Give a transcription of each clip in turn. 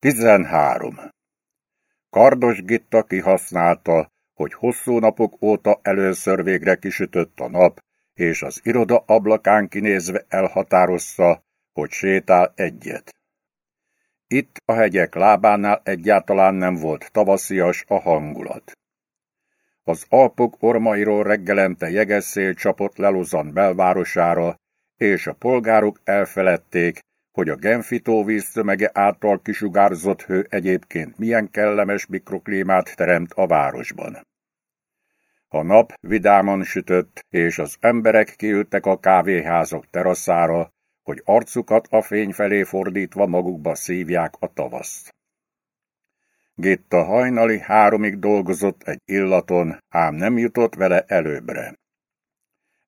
13. Kardos Gitta kihasználta, hogy hosszú napok óta először végre kisütött a nap, és az iroda ablakán kinézve elhatározza, hogy sétál egyet. Itt a hegyek lábánál egyáltalán nem volt tavaszias a hangulat. Az Alpok ormairól reggelente jegesszél csapott Leluzan belvárosára, és a polgárok elfeledték, hogy a Genfi tóvíz által kisugárzott hő egyébként milyen kellemes mikroklímát teremt a városban. A nap vidáman sütött, és az emberek kiültek a kávéházak teraszára, hogy arcukat a fény felé fordítva magukba szívják a tavaszt. Gitta hajnali háromig dolgozott egy illaton, ám nem jutott vele előbbre.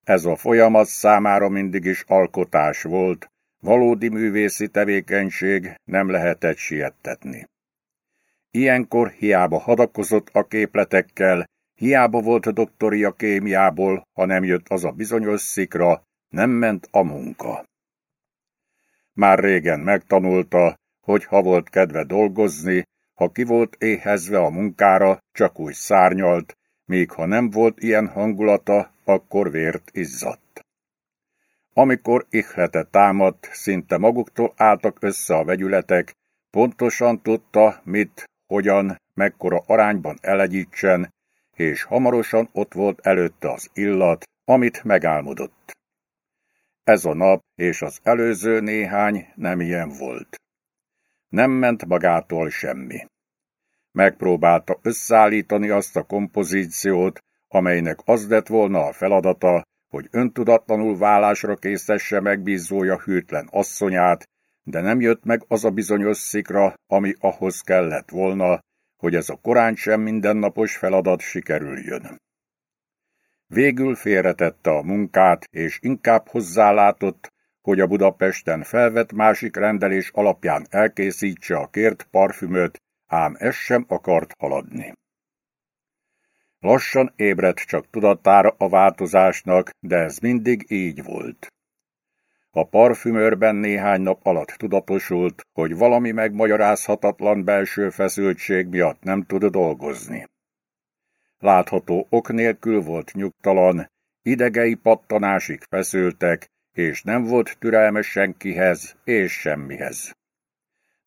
Ez a folyamat számára mindig is alkotás volt, valódi művészi tevékenység nem lehetett siettetni. Ilyenkor hiába hadakozott a képletekkel, hiába volt doktori a kémiából, ha nem jött az a bizonyos szikra, nem ment a munka. Már régen megtanulta, hogy ha volt kedve dolgozni, ha ki volt éhezve a munkára, csak úgy szárnyalt, míg ha nem volt ilyen hangulata, akkor vért izzadt. Amikor ihlete támadt, szinte maguktól álltak össze a vegyületek, pontosan tudta, mit, hogyan, mekkora arányban elegyítsen, és hamarosan ott volt előtte az illat, amit megálmodott. Ez a nap és az előző néhány nem ilyen volt. Nem ment magától semmi. Megpróbálta összeállítani azt a kompozíciót, amelynek az lett volna a feladata, hogy öntudatlanul vállásra késztesse megbízója hűtlen asszonyát, de nem jött meg az a bizonyos szikra, ami ahhoz kellett volna, hogy ez a korán sem mindennapos feladat sikerüljön. Végül félretette a munkát, és inkább hozzálátott, hogy a Budapesten felvett másik rendelés alapján elkészítse a kért parfümöt, ám ez sem akart haladni. Lassan ébredt csak tudatára a változásnak, de ez mindig így volt. A parfümőrben néhány nap alatt tudatosult, hogy valami megmagyarázhatatlan belső feszültség miatt nem tud dolgozni. Látható ok nélkül volt nyugtalan, idegei pattanásig feszültek, és nem volt türelmes senkihez és semmihez.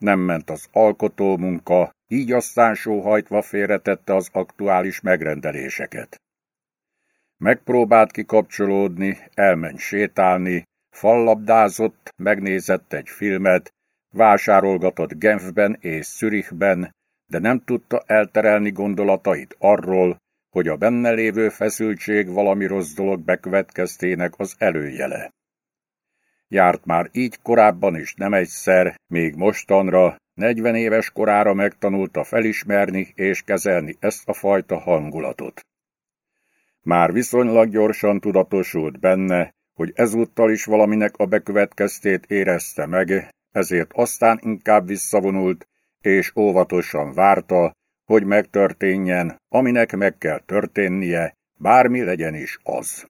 Nem ment az alkotó munka, így aztán sóhajtva félretette az aktuális megrendeléseket. Megpróbált kikapcsolódni, elment sétálni, fallabdázott, megnézett egy filmet, vásárolgatott Genfben és Zürichben, de nem tudta elterelni gondolatait arról, hogy a benne lévő feszültség valami rossz dolog bekövetkeztének az előjele. Járt már így korábban is nem egyszer, még mostanra, negyven éves korára megtanulta felismerni és kezelni ezt a fajta hangulatot. Már viszonylag gyorsan tudatosult benne, hogy ezúttal is valaminek a bekövetkeztét érezte meg, ezért aztán inkább visszavonult, és óvatosan várta, hogy megtörténjen, aminek meg kell történnie, bármi legyen is az.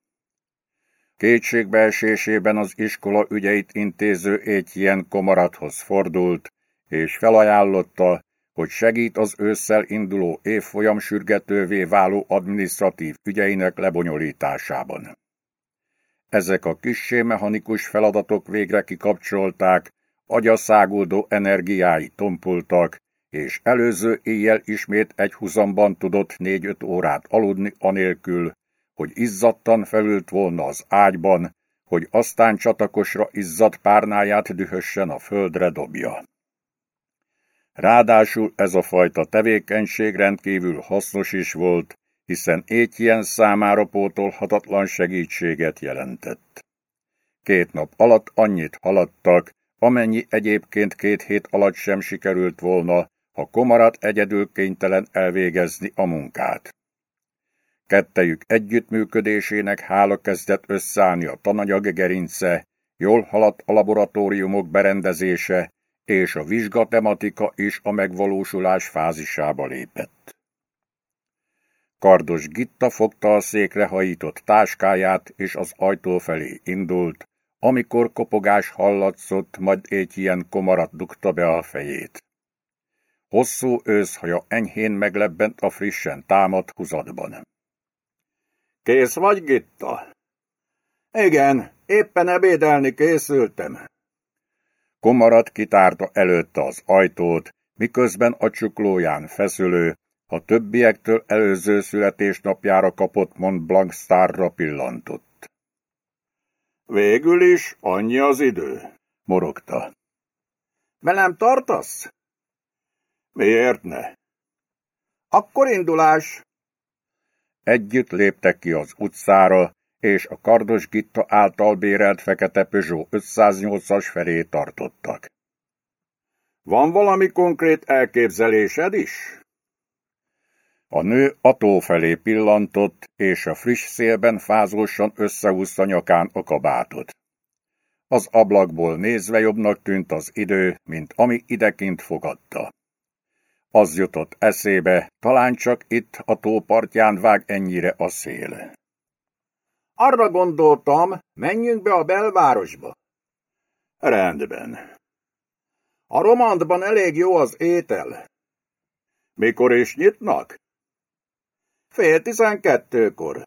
Kétségbeesésében az iskola ügyeit intéző ilyen komarathoz fordult, és felajánlotta, hogy segít az ősszel induló évfolyam sürgetővé váló adminisztratív ügyeinek lebonyolításában. Ezek a kissé mechanikus feladatok végre kikapcsolták, agyaszáguldó energiái tompultak, és előző éjjel ismét egy huzamban tudott négy-öt órát aludni anélkül, hogy izzadtan felült volna az ágyban, hogy aztán csatakosra izzadt párnáját dühössen a földre dobja. Ráadásul ez a fajta tevékenység rendkívül hasznos is volt, hiszen étjen számára pótolhatatlan segítséget jelentett. Két nap alatt annyit haladtak, amennyi egyébként két hét alatt sem sikerült volna, ha komarat egyedül kénytelen elvégezni a munkát. Kettejük együttműködésének hála kezdett összeállni a tananyag gerince, jól haladt a laboratóriumok berendezése, és a vizsgatematika is a megvalósulás fázisába lépett. Kardos Gitta fogta a székre hajított táskáját, és az ajtó felé indult, amikor kopogás hallatszott, majd egy ilyen komarat dugta be a fejét. Hosszú őszhaja enyhén meglebbent a frissen támadt huzatban. Kész vagy, Gitta? Igen, éppen ebédelni készültem. Komarat kitárta előtte az ajtót, miközben a csuklóján feszülő, a többiektől előző születésnapjára kapott Mont Blanc sztárra pillantott. Végül is annyi az idő, morogta. Velem tartasz? Miért ne? Akkor indulás! Együtt léptek ki az utcára, és a kardos Gitta által bérelt fekete Peugeot 508-as felé tartottak. Van valami konkrét elképzelésed is? A nő a tó felé pillantott, és a friss szélben fázósan összehúzta nyakán a kabátot. Az ablakból nézve jobbnak tűnt az idő, mint ami idekint fogadta. Az jutott eszébe, talán csak itt a tó partján vág ennyire a szél. Arra gondoltam, menjünk be a belvárosba. Rendben. A romandban elég jó az étel. Mikor is nyitnak? Fél tizenkettőkor.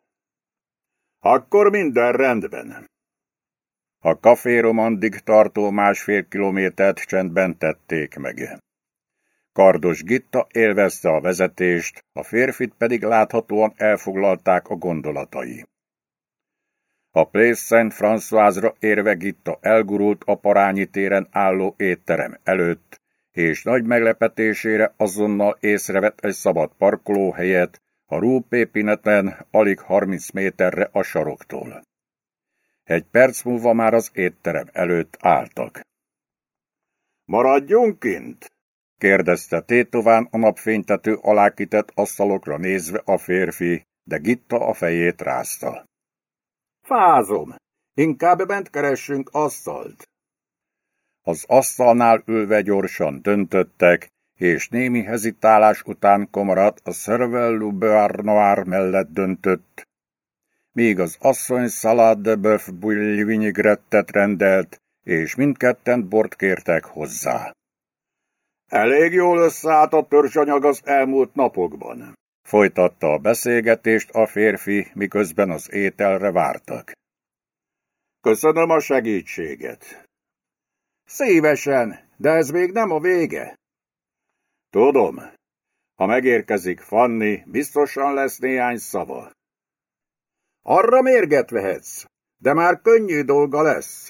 Akkor minden rendben. A kafé romandig tartó másfél kilométert csendben tették meg. Kardos Gitta élvezte a vezetést, a férfit pedig láthatóan elfoglalták a gondolatai. A Place Saint Françoisra érve Gitta elgurult a parányi téren álló étterem előtt, és nagy meglepetésére azonnal észrevett egy szabad parkolóhelyet, a rúpépineten alig 30 méterre a saroktól. Egy perc múlva már az étterem előtt álltak. Maradjunk kint? Kérdezte tétován a napfénytető alákitett asztalokra nézve a férfi, de Gitta a fejét rázta. Fázom, inkább bent keressünk asztalt. Az asztalnál ülve gyorsan döntöttek, és némi hezitálás után komarat a Cervelle Bear Noir mellett döntött, míg az asszony Salad de Boeuf rendelt, és mindketten bort kértek hozzá. Elég jól összeállt a törzsanyag az elmúlt napokban. Folytatta a beszélgetést a férfi, miközben az ételre vártak. Köszönöm a segítséget. Szívesen, de ez még nem a vége. Tudom, ha megérkezik Fanni, biztosan lesz néhány szava. Arra mérget vehetsz, de már könnyű dolga lesz.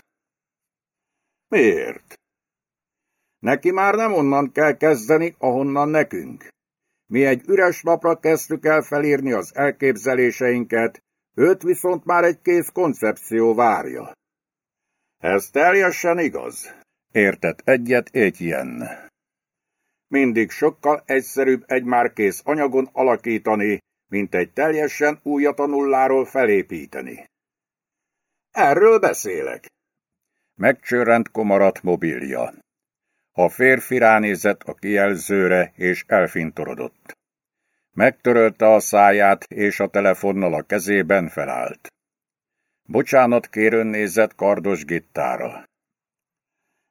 Miért? Neki már nem onnan kell kezdeni, ahonnan nekünk. Mi egy üres napra kezdtük el felírni az elképzeléseinket, őt viszont már egy kész koncepció várja. Ez teljesen igaz. Értett egyet ilyen. Mindig sokkal egyszerűbb egy már kész anyagon alakítani, mint egy teljesen újat a nulláról felépíteni. Erről beszélek. Megcsörrent komarat mobilja. A férfi ránézett a kijelzőre, és elfintorodott. Megtörölte a száját, és a telefonnal a kezében felállt. Bocsánat kérőn nézett kardos gittára.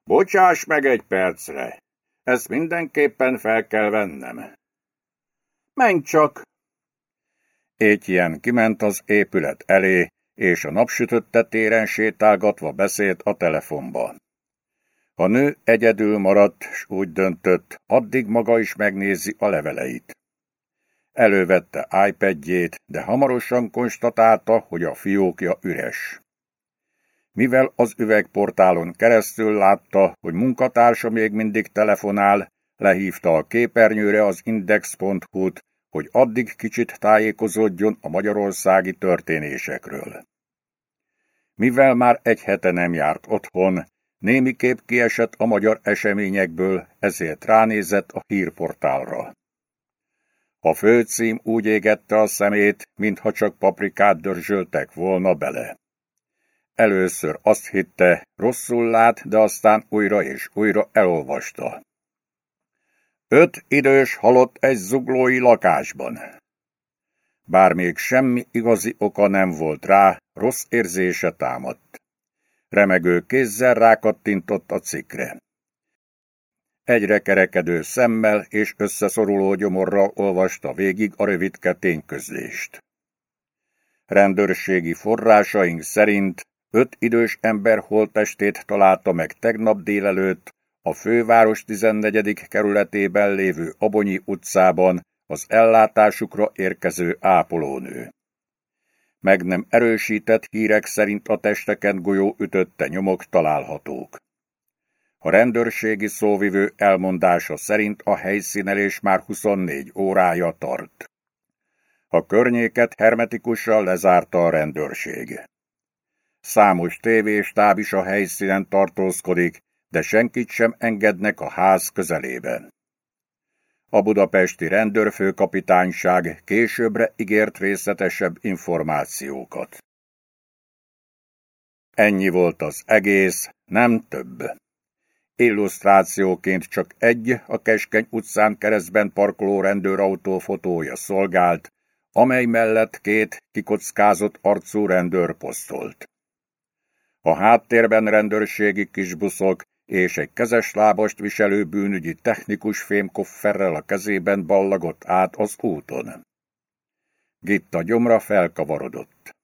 Bocsáss meg egy percre, ezt mindenképpen fel kell vennem. Menj csak! Étjen kiment az épület elé, és a napsütötte téren sétálgatva beszélt a telefonba. A nő egyedül maradt, s úgy döntött, addig maga is megnézi a leveleit. Elővette iPadjét, de hamarosan konstatálta, hogy a fiókja üres. Mivel az üvegportálon keresztül látta, hogy munkatársa még mindig telefonál, lehívta a képernyőre az index.hu-t, hogy addig kicsit tájékozódjon a magyarországi történésekről. Mivel már egy hete nem járt otthon, némiképp kiesett a magyar eseményekből, ezért ránézett a hírportálra. A főcím úgy égette a szemét, mintha csak paprikát dörzsöltek volna bele. Először azt hitte, rosszul lát, de aztán újra és újra elolvasta. Öt idős halott egy zuglói lakásban. Bár még semmi igazi oka nem volt rá, rossz érzése támadt. Remegő kézzel rákattintott a cikre. Egyre kerekedő szemmel és összeszoruló gyomorral olvasta végig a rövidke tényközlést. Rendőrségi forrásaink szerint öt idős ember holttestét találta meg tegnap délelőtt a főváros 14. kerületében lévő Abonyi utcában az ellátásukra érkező ápolónő. Meg nem erősített hírek szerint a testeken golyó ütötte nyomok találhatók. A rendőrségi szóvivő elmondása szerint a helyszínelés már 24 órája tart. A környéket hermetikusan lezárta a rendőrség. Számos tévéstáb is a helyszínen tartózkodik, de senkit sem engednek a ház közelében. A budapesti rendőrfőkapitányság későbbre ígért részletesebb információkat. Ennyi volt az egész, nem több. Illusztrációként csak egy a Keskeny utcán keresztben parkoló rendőrautó fotója szolgált, amely mellett két kikockázott arcú rendőr posztolt. A háttérben rendőrségi kisbuszok és egy kezes lábast viselő bűnügyi technikus fémkofferrel a kezében ballagott át az úton. Gitta gyomra felkavarodott.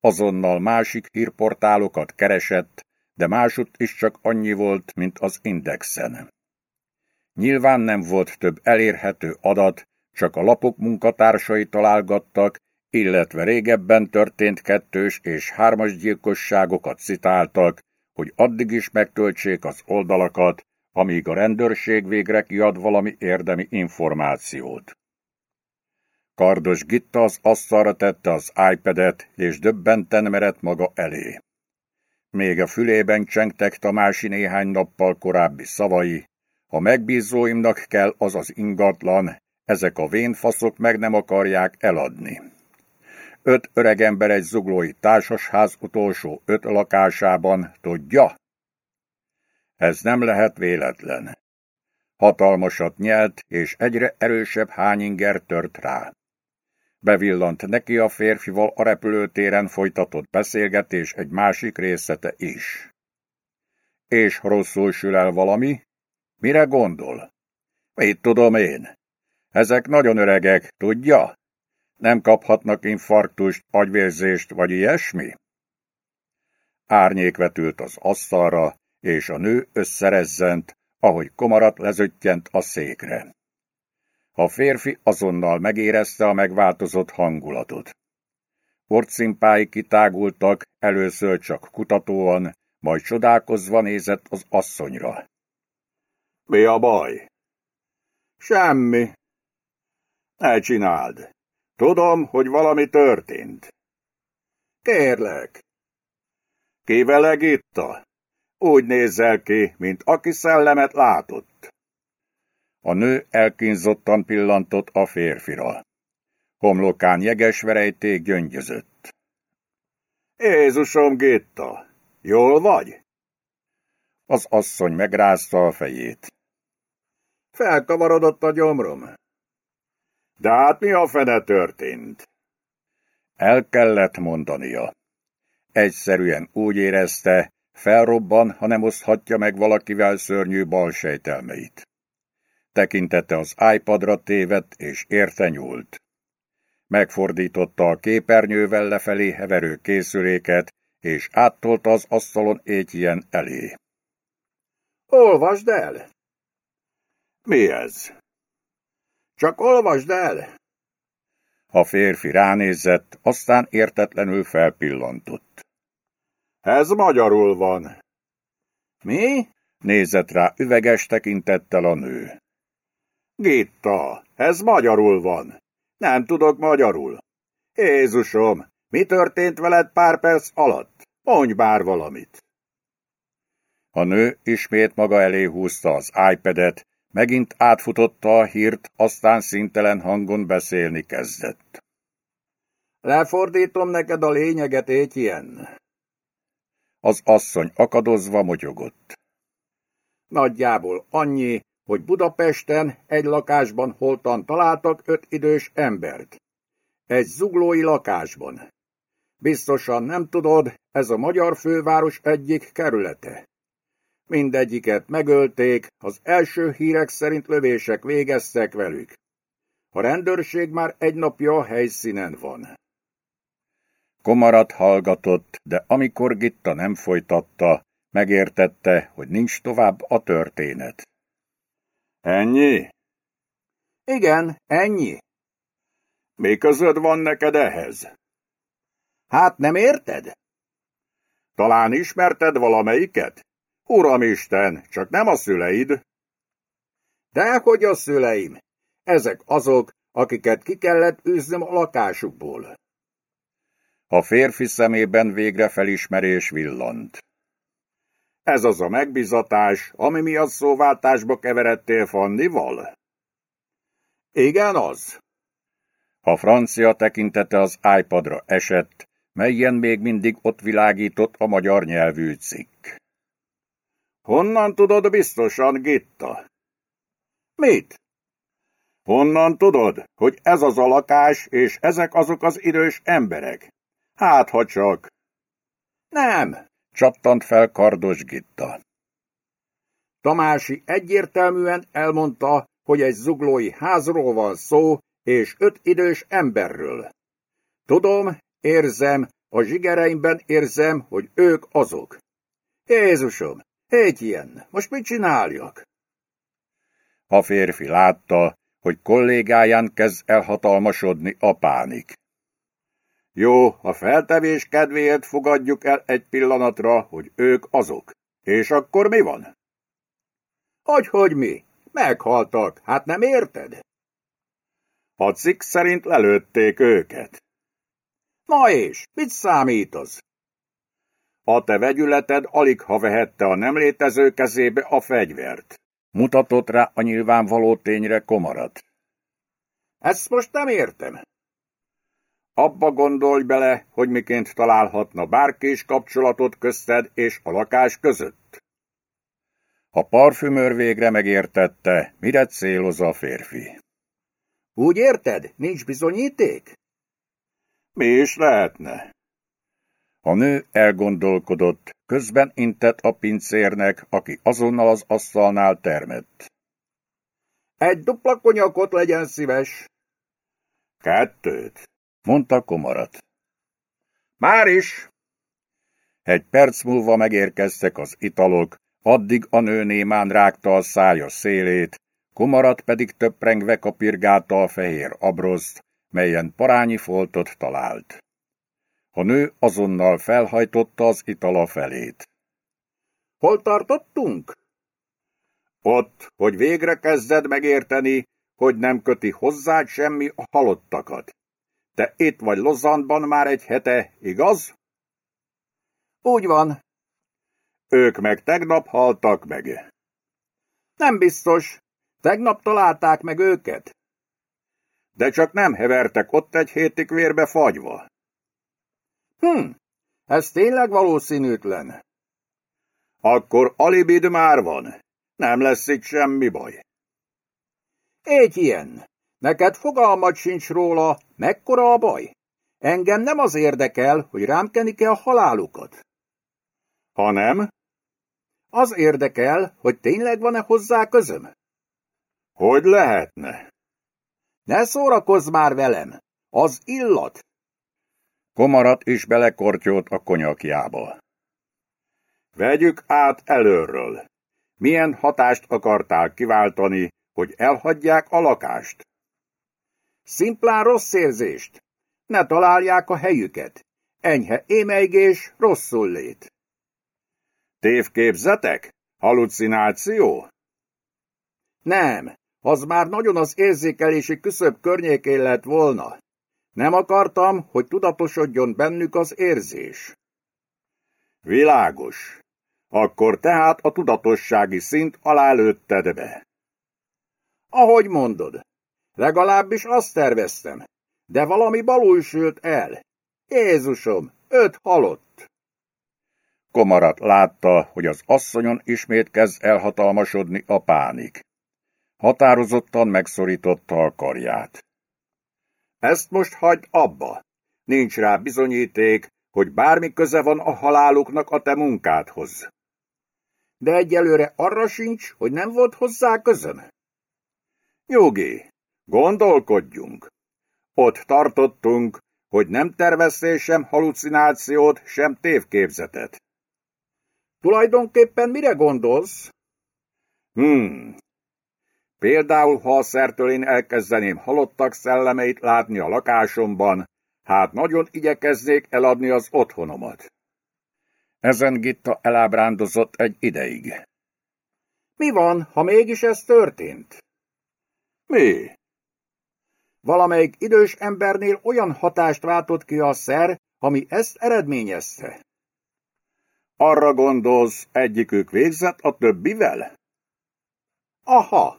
Azonnal másik hírportálokat keresett, de másutt is csak annyi volt, mint az indexen. Nyilván nem volt több elérhető adat, csak a lapok munkatársai találgattak, illetve régebben történt kettős és hármas gyilkosságokat citáltak, hogy addig is megtöltsék az oldalakat, amíg a rendőrség végre kiad valami érdemi információt. Kardos Gitta az asztalra tette az iPad-et, és döbbenten merett maga elé. Még a fülében csengtek Tamási néhány nappal korábbi szavai, a megbízóimnak kell az az ingatlan, ezek a vénfaszok meg nem akarják eladni. Öt öregember egy zuglói társasház utolsó öt lakásában, tudja? Ez nem lehet véletlen. Hatalmasat nyelt, és egyre erősebb hányinger tört rá. Bevillant neki a férfival a repülőtéren folytatott beszélgetés egy másik részete is. És rosszul sül el valami? Mire gondol? Mit tudom én? Ezek nagyon öregek, tudja? Nem kaphatnak infarktust, agyvérzést vagy ilyesmi? Árnyék vetült az asztalra, és a nő összerezzent, ahogy komarat lezöttyent a székre. A férfi azonnal megérezte a megváltozott hangulatot. Porcimpái kitágultak, először csak kutatóan, majd csodálkozva nézett az asszonyra. Mi a baj? Semmi. Ne csináld. Tudom, hogy valami történt. Kérlek. Kivel Gitta? Úgy nézzel ki, mint aki szellemet látott. A nő elkínzottan pillantott a férfira. Homlokán jeges verejték gyöngyözött. Jézusom, Gitta, jól vagy? Az asszony megrázta a fejét. Felkavarodott a gyomrom. De hát mi a fene történt? El kellett mondania. Egyszerűen úgy érezte, felrobban, ha nem oszthatja meg valakivel szörnyű balsejtelmeit. Tekintete az iPadra tévedt és érte nyúlt. Megfordította a képernyővel lefelé heverő készüléket, és áttolta az asztalon ilyen elé. Olvasd el! Mi ez? Csak olvasd el! A férfi ránézett, aztán értetlenül felpillantott. Ez magyarul van. Mi? Nézett rá üveges tekintettel a nő. Gitta, ez magyarul van. Nem tudok magyarul. Jézusom, mi történt veled pár perc alatt? Mondj bár valamit. A nő ismét maga elé húzta az iPad-et, Megint átfutotta a hírt, aztán szintelen hangon beszélni kezdett. Lefordítom neked a lényeget, Étjen. Az asszony akadozva motyogott. Nagyjából annyi, hogy Budapesten egy lakásban holtan találtak öt idős embert. Egy zuglói lakásban. Biztosan nem tudod, ez a magyar főváros egyik kerülete. Mindegyiket megölték, az első hírek szerint lövések végeztek velük. A rendőrség már egy napja a helyszínen van. Komarat hallgatott, de amikor Gitta nem folytatta, megértette, hogy nincs tovább a történet. Ennyi? Igen, ennyi. Mi közöd van neked ehhez? Hát nem érted? Talán ismerted valamelyiket? Uramisten, csak nem a szüleid. Dehogy a szüleim. Ezek azok, akiket ki kellett űznöm a lakásukból. A férfi szemében végre felismerés villant. Ez az a megbizatás, ami miatt szóváltásba keveredtél Fannival? Igen, az. A francia tekintete az iPadra esett, melyen még mindig ott világított a magyar nyelvű cikk. Honnan tudod biztosan, Gitta? Mit? Honnan tudod, hogy ez az a lakás, és ezek azok az idős emberek? Hát, ha csak. Nem, csattant fel Kardos Gitta. Tamási egyértelműen elmondta, hogy egy zuglói házról van szó, és öt idős emberről. Tudom, érzem, a zsigereimben érzem, hogy ők azok. Jézusom, ilyen, most mit csináljak? A férfi látta, hogy kollégáján kezd elhatalmasodni a pánik. Jó, a feltevés kedvéért fogadjuk el egy pillanatra, hogy ők azok. És akkor mi van? Hogy, hogy mi? Meghaltak, hát nem érted? A cikk szerint lelőtték őket. Na és, mit számít az? A te vegyületed alig ha vehette a nem létező kezébe a fegyvert. Mutatott rá a nyilvánvaló tényre komarat. Ezt most nem értem. Abba gondolj bele, hogy miként találhatna bárki is kapcsolatot közted és a lakás között. A parfümőr végre megértette, mire céloz a férfi. Úgy érted, nincs bizonyíték? Mi is lehetne? A nő elgondolkodott, közben intett a pincérnek, aki azonnal az asztalnál termett. Egy dupla konyakot legyen szíves. Kettőt, mondta komarat. Már is! Egy perc múlva megérkeztek az italok, addig a nő némán rágta a szája szélét, komarat pedig töprengve kapirgálta a fehér abroszt, melyen parányi foltot talált. A nő azonnal felhajtotta az itala felét. Hol tartottunk? Ott, hogy végre kezded megérteni, hogy nem köti hozzád semmi a halottakat. Te itt vagy Lozanban már egy hete, igaz? Úgy van. Ők meg tegnap haltak meg. Nem biztos. Tegnap találták meg őket. De csak nem hevertek ott egy hétig vérbe fagyva. Hm, ez tényleg valószínűtlen. Akkor alibid már van. Nem lesz itt semmi baj. Egy ilyen. Neked fogalmat sincs róla, mekkora a baj? Engem nem az érdekel, hogy rám kenik-e a halálukat. Ha nem? Az érdekel, hogy tényleg van-e hozzá közöm. Hogy lehetne? Ne szórakozz már velem! Az illat! Komarat is belekortyolt a konyakjába. Vegyük át előről. Milyen hatást akartál kiváltani, hogy elhagyják a lakást? Szimplán rossz érzést. Ne találják a helyüket. Enyhe émeigés, rosszul lét. Tévképzetek? Halucináció? Nem, az már nagyon az érzékelési küszöb környékén lett volna. Nem akartam, hogy tudatosodjon bennük az érzés. Világos. Akkor tehát a tudatossági szint alá lőtted be. Ahogy mondod, legalábbis azt terveztem, de valami balul sült el. Jézusom, öt halott. Komarat látta, hogy az asszonyon ismét kezd elhatalmasodni a pánik. Határozottan megszorította a karját. Ezt most hagyd abba. Nincs rá bizonyíték, hogy bármi köze van a haláluknak a te munkádhoz. de egyelőre arra sincs, hogy nem volt hozzá közön. Nyugi, gondolkodjunk. Ott tartottunk, hogy nem terveztél sem halucinációt, sem tévképzetet. Tulajdonképpen mire gondolsz? Hmm. Például, ha a szertől elkezdeném halottak szellemeit látni a lakásomban, hát nagyon igyekeznék eladni az otthonomat. Ezen Gitta elábrándozott egy ideig. Mi van, ha mégis ez történt? Mi? Valamelyik idős embernél olyan hatást váltott ki a szer, ami ezt eredményezte. Arra gondolsz, egyikük végzett a többivel? Aha,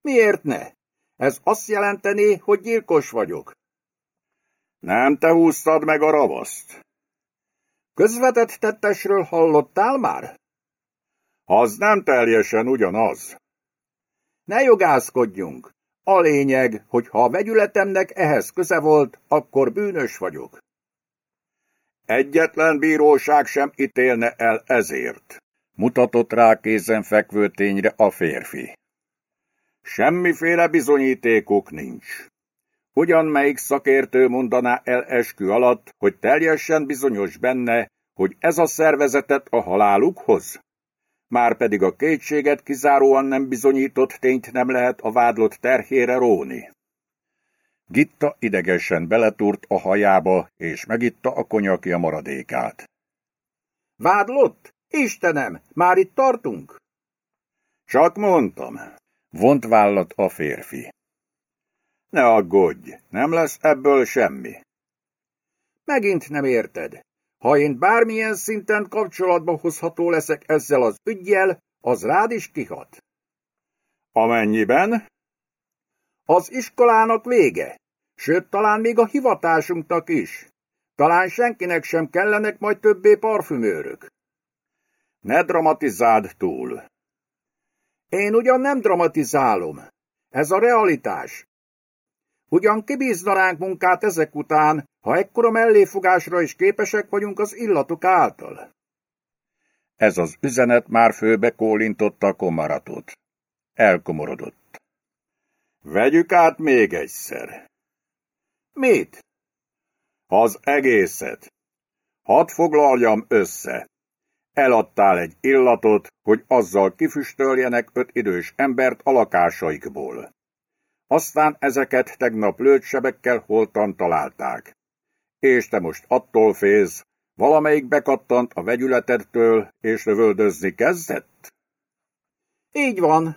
miért ne? Ez azt jelenteni, hogy gyilkos vagyok. Nem te húztad meg a ravaszt. Közvetett tettesről hallottál már? Az nem teljesen ugyanaz. Ne jogászkodjunk. A lényeg, hogy ha a vegyületemnek ehhez köze volt, akkor bűnös vagyok. Egyetlen bíróság sem ítélne el ezért, mutatott rá kézenfekvő tényre a férfi. Semmiféle bizonyítékuk nincs. Ugyan melyik szakértő mondaná el eskü alatt, hogy teljesen bizonyos benne, hogy ez a szervezetet a halálukhoz? Márpedig a kétséget kizáróan nem bizonyított tényt nem lehet a vádlott terhére róni. Gitta idegesen beletúrt a hajába, és megitta a konyakja maradékát. Vádlott? Istenem, már itt tartunk? Csak mondtam. Vont vállat a férfi. Ne aggódj, nem lesz ebből semmi. Megint nem érted. Ha én bármilyen szinten kapcsolatba hozható leszek ezzel az ügyjel, az rád is kihat. Amennyiben? Az iskolának vége, sőt talán még a hivatásunknak is. Talán senkinek sem kellenek majd többé parfümőrök. Ne dramatizáld túl. Én ugyan nem dramatizálom. Ez a realitás. Ugyan kibízna ránk munkát ezek után, ha ekkora melléfogásra is képesek vagyunk az illatok által. Ez az üzenet már főbe kólintotta a komaratot. Elkomorodott. Vegyük át még egyszer. Mit? Az egészet. Hadd foglaljam össze. Eladtál egy illatot, hogy azzal kifüstöljenek öt idős embert a lakásaikból. Aztán ezeket tegnap lőtsebekkel holtan találták. És te most attól félsz, valamelyik bekattant a vegyületedtől, és lövöldözni kezdett? Így van.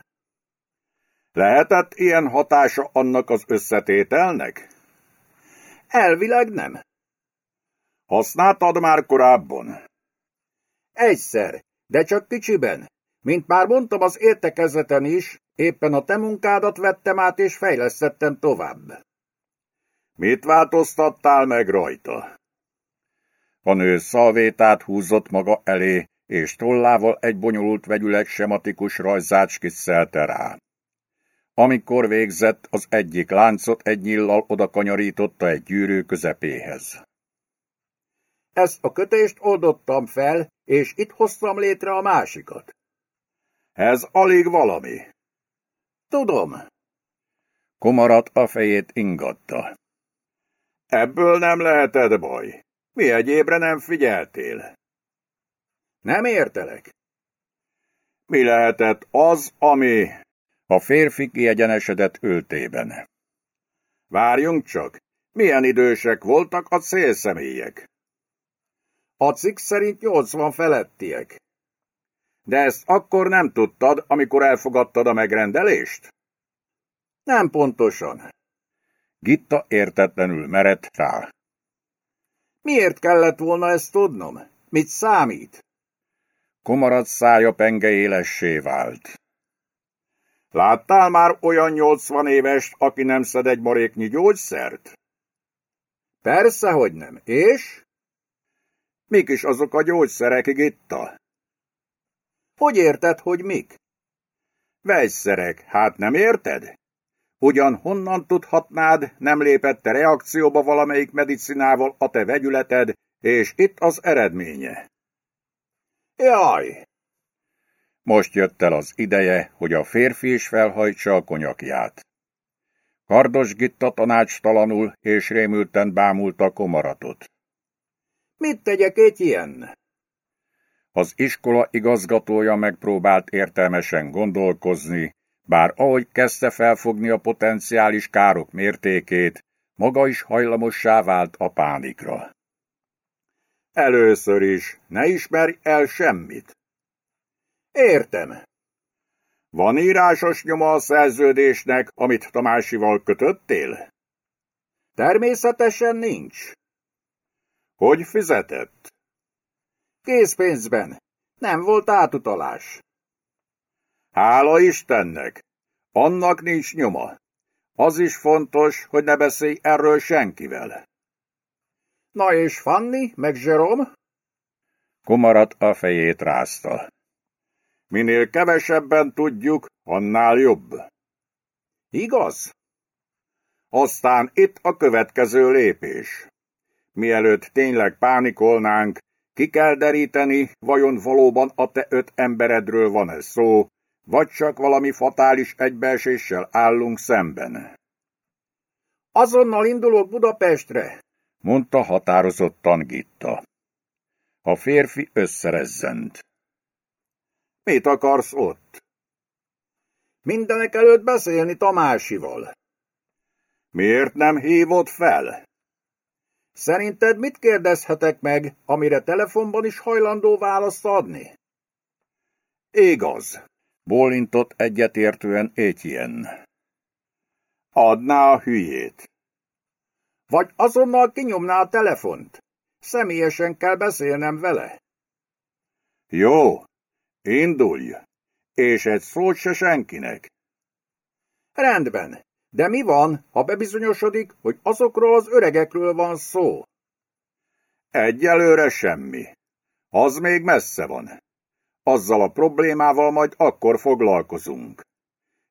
Lehetett ilyen hatása annak az összetételnek? Elvileg nem. Használtad már korábban? Egyszer, de csak kicsiben. Mint már mondtam az értekezleten is, éppen a te munkádat vettem át és fejlesztettem tovább. Mit változtattál meg rajta? A nő szalvétát húzott maga elé, és tollával egy bonyolult vegyüleg sematikus rajzát skisszelte rá. Amikor végzett, az egyik láncot egy nyillal odakanyarította egy gyűrű közepéhez. Ezt a kötést oldottam fel, és itt hoztam létre a másikat. Ez alig valami. Tudom. Komarat a fejét ingatta. Ebből nem leheted baj. Mi egyébre nem figyeltél? Nem értelek. Mi lehetett az, ami... A férfi kiegyenesedett ültében. Várjunk csak, milyen idősek voltak a célszemélyek? A cikk szerint 80 felettiek. De ezt akkor nem tudtad, amikor elfogadtad a megrendelést? Nem pontosan. Gitta értetlenül merett rá. Miért kellett volna ezt tudnom? Mit számít? Komarat szája penge élessé vált. Láttál már olyan nyolcvan évest, aki nem szed egy maréknyi gyógyszert? Persze, hogy nem. És? Mik is azok a gyógyszerek, Gitta? Hogy érted, hogy mik? Vegyszerek, hát nem érted? Ugyan honnan tudhatnád, nem lépette reakcióba valamelyik medicinával a te vegyületed, és itt az eredménye. Jaj! Most jött el az ideje, hogy a férfi is felhajtsa a konyakját. Kardos Gitta tanácstalanul és rémülten bámulta komaratot. Mit tegyek egy ilyen? Az iskola igazgatója megpróbált értelmesen gondolkozni, bár ahogy kezdte felfogni a potenciális károk mértékét, maga is hajlamossá vált a pánikra. Először is, ne ismerj el semmit. Értem. Van írásos nyoma a szerződésnek, amit Tamásival kötöttél? Természetesen nincs. Hogy fizetett? Készpénzben. Nem volt átutalás. Hála Istennek! Annak nincs nyoma. Az is fontos, hogy ne beszélj erről senkivel. Na és Fanni, meg Jerome? Komarat a fejét rázta. Minél kevesebben tudjuk, annál jobb. Igaz? Aztán itt a következő lépés. Mielőtt tényleg pánikolnánk, ki kell deríteni, vajon valóban a te öt emberedről van ez szó, vagy csak valami fatális egybeeséssel állunk szemben. Azonnal indulok Budapestre, mondta határozottan Gitta. A férfi összerezzent. Mit akarsz ott? Mindenek előtt beszélni Tamásival. Miért nem hívott fel? Szerinted mit kérdezhetek meg, amire telefonban is hajlandó választ adni? Igaz, bólintott egyetértően Étien. Adná a hülyét. Vagy azonnal kinyomná a telefont. Személyesen kell beszélnem vele. Jó, indulj, és egy szót se senkinek. Rendben, de mi van, ha bebizonyosodik, hogy azokról az öregekről van szó? Egyelőre semmi. Az még messze van. Azzal a problémával majd akkor foglalkozunk.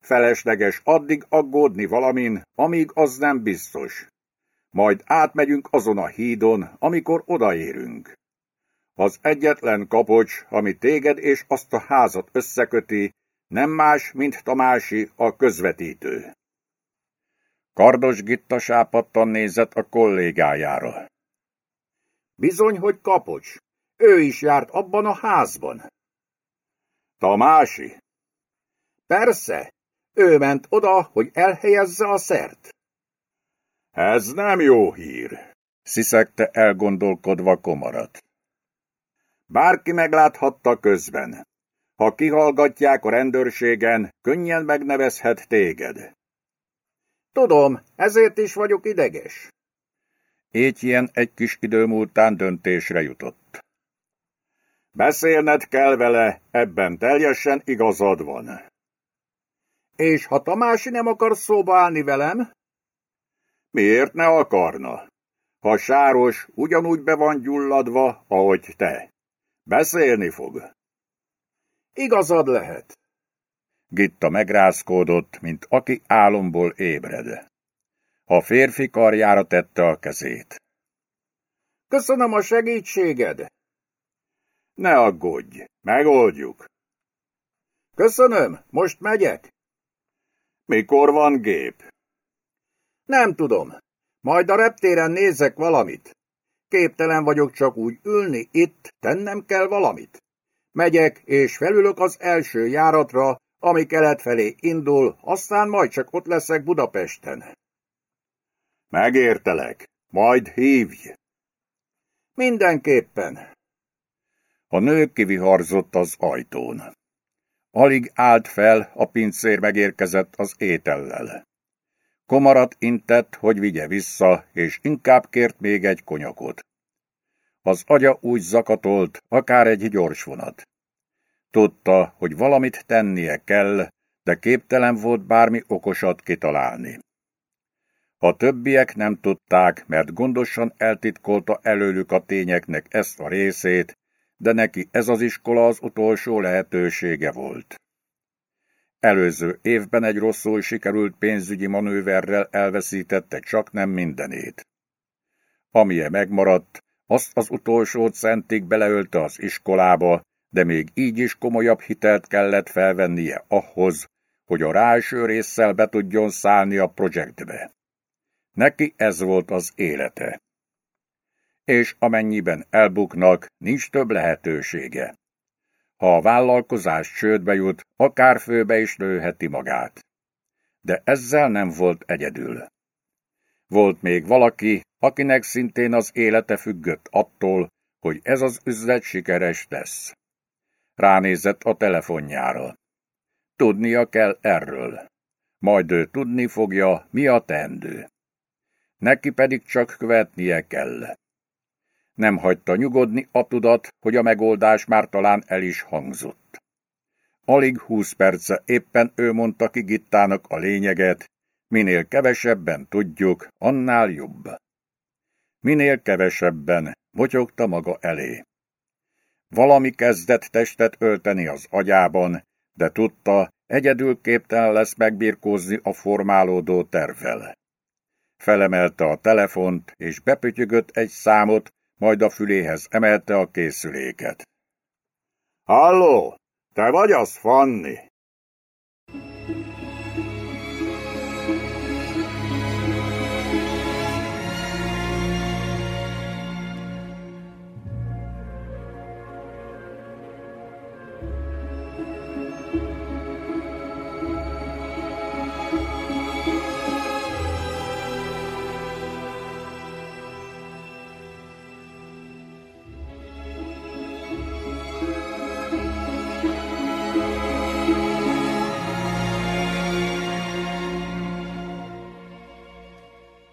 Felesleges addig aggódni valamin, amíg az nem biztos. Majd átmegyünk azon a hídon, amikor odaérünk. Az egyetlen kapocs, ami téged és azt a házat összeköti, nem más, mint Tamási, a közvetítő. Kardos Gitta sápadtan nézett a kollégájára. Bizony, hogy kapocs. Ő is járt abban a házban. Tamási? Persze. Ő ment oda, hogy elhelyezze a szert. Ez nem jó hír, sziszegte elgondolkodva komarat. Bárki megláthatta közben. Ha kihallgatják a rendőrségen, könnyen megnevezhet téged. Tudom, ezért is vagyok ideges. ilyen egy kis idő múltán döntésre jutott. Beszélned kell vele, ebben teljesen igazad van. És ha Tamási nem akar szóba állni velem? Miért ne akarna? Ha Sáros ugyanúgy be van gyulladva, ahogy te. Beszélni fog. Igazad lehet. Gitta megrázkódott, mint aki álomból ébred. A férfi karjára tette a kezét. Köszönöm a segítséged. Ne aggódj, megoldjuk. Köszönöm, most megyek. Mikor van gép? Nem tudom. Majd a reptéren nézek valamit. Képtelen vagyok csak úgy ülni itt, tennem kell valamit. Megyek, és felülök az első járatra, ami kelet felé indul, aztán majd csak ott leszek Budapesten. Megértelek, majd hívj. Mindenképpen. A nő kiviharzott az ajtón. Alig állt fel, a pincér megérkezett az étellel. Komarat intett, hogy vigye vissza, és inkább kért még egy konyakot. Az agya úgy zakatolt, akár egy gyors vonat. Tudta, hogy valamit tennie kell, de képtelen volt bármi okosat kitalálni. A többiek nem tudták, mert gondosan eltitkolta előlük a tényeknek ezt a részét, de neki ez az iskola az utolsó lehetősége volt. Előző évben egy rosszul sikerült pénzügyi manőverrel elveszítette csak nem mindenét. Amilyen megmaradt, azt az utolsó centig beleölte az iskolába, de még így is komolyabb hitelt kellett felvennie ahhoz, hogy a ráső résszel be tudjon szállni a projektbe. Neki ez volt az élete. És amennyiben elbuknak, nincs több lehetősége. Ha a vállalkozás csődbe jut, akár főbe is lőheti magát. De ezzel nem volt egyedül. Volt még valaki, akinek szintén az élete függött attól, hogy ez az üzlet sikeres lesz. Ránézett a telefonjára. Tudnia kell erről. Majd ő tudni fogja, mi a teendő. Neki pedig csak követnie kell. Nem hagyta nyugodni a tudat, hogy a megoldás már talán el is hangzott. Alig húsz perce éppen ő mondta ki Gittának a lényeget, minél kevesebben tudjuk, annál jobb. Minél kevesebben, motyogta maga elé. Valami kezdett testet ölteni az agyában, de tudta, egyedül képtelen lesz megbirkózni a formálódó tervvel. Felemelte a telefont, és bepötyögött egy számot, majd a füléhez emelte a készüléket. Halló, te vagy az, Fanni?